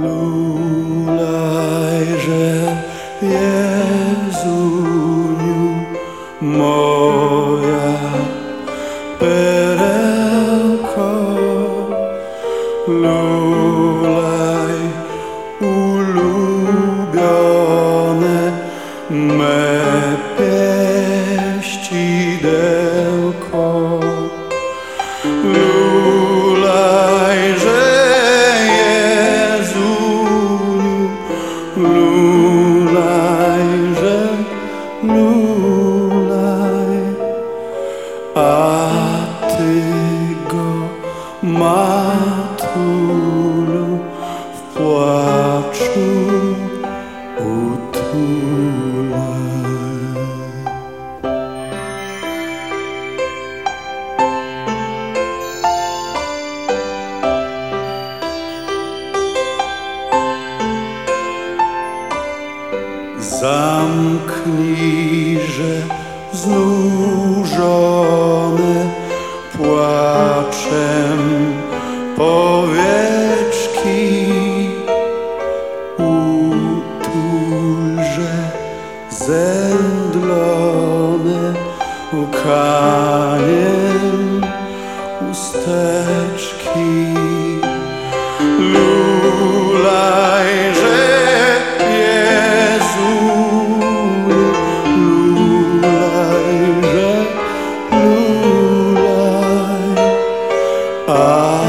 Lulajże Jezuniu moja perełko. Lulaj ulubione me Ty go, matulu, w płaczu utulaj. Zamknijże znużone płaczem powieczki, utulże zemdlone łkaniem usteczki. A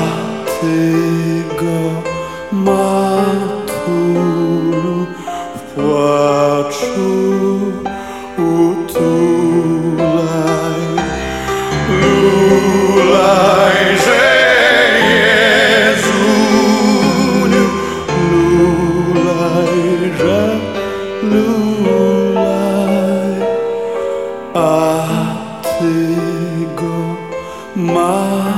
Ty go, matulu, w płaczu utulaj. Lulajże Jezuniu, lulajże, lulaj, a Ty go, matulu,